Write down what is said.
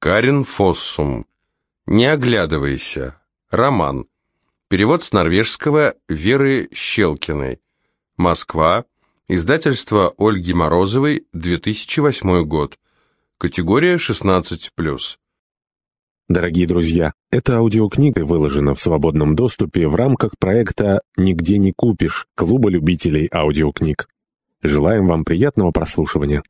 Карин Фоссум. Не оглядывайся. Роман. Перевод с норвежского Веры Щелкиной. Москва. Издательство Ольги Морозовой, 2008 год. Категория 16+. Дорогие друзья, эта аудиокнига выложена в свободном доступе в рамках проекта «Нигде не купишь» Клуба любителей аудиокниг. Желаем вам приятного прослушивания.